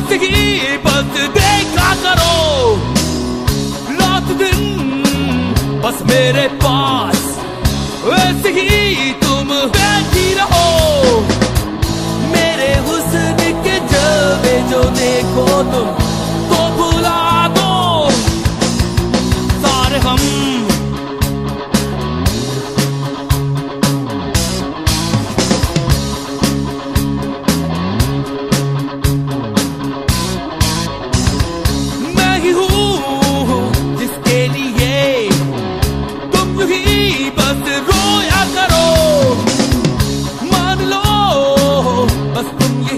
کی بس کرو بس میرے پاس ویسے ہی تم بیٹھی رہو میرے حسن کے جلوے جو دیکھو تم تو بھلا دو بس تم یہ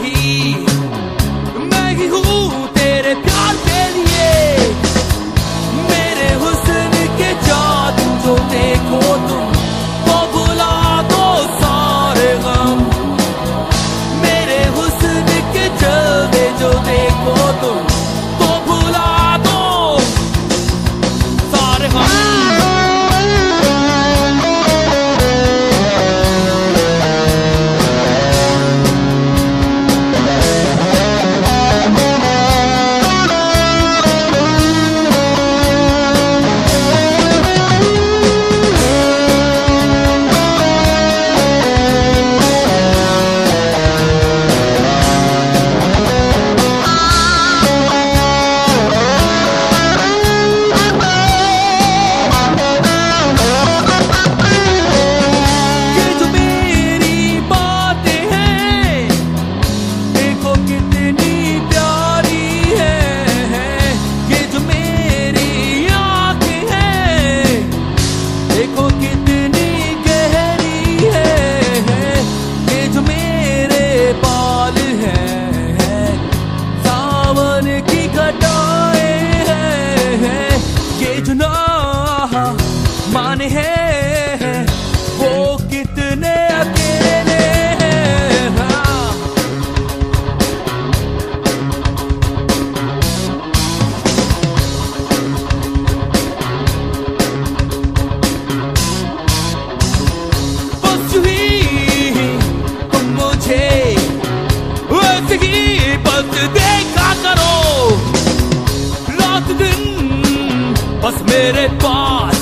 بس میرے پاس